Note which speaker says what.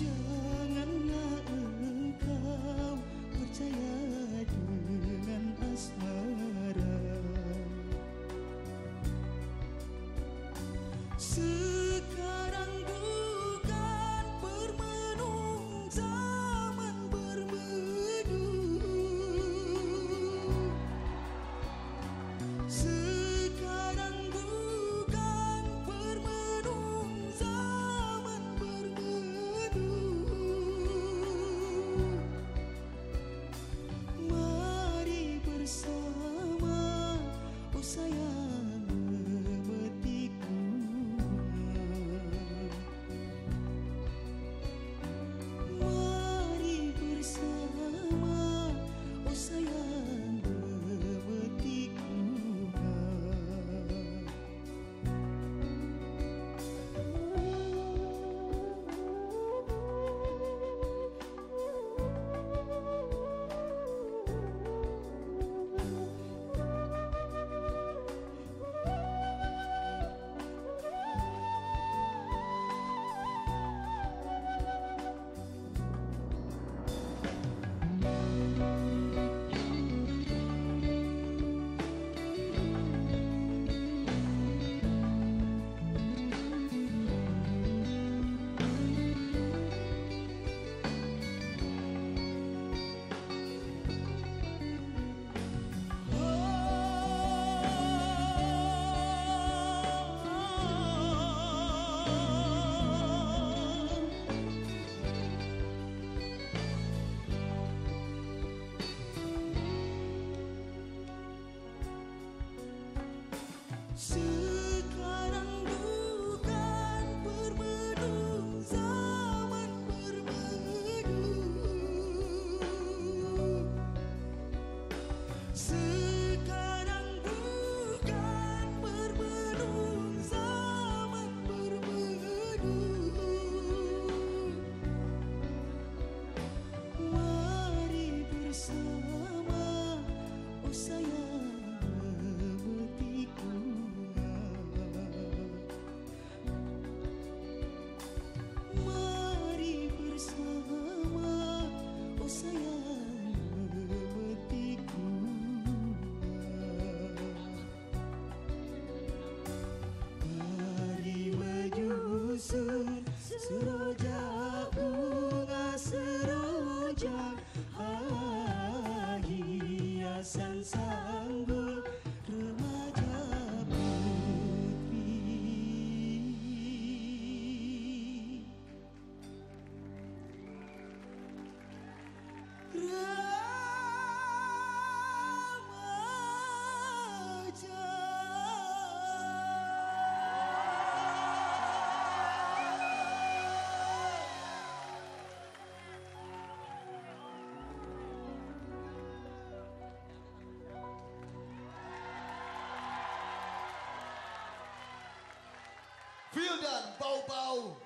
Speaker 1: you. soon. desire.
Speaker 2: Feel dan bau-bau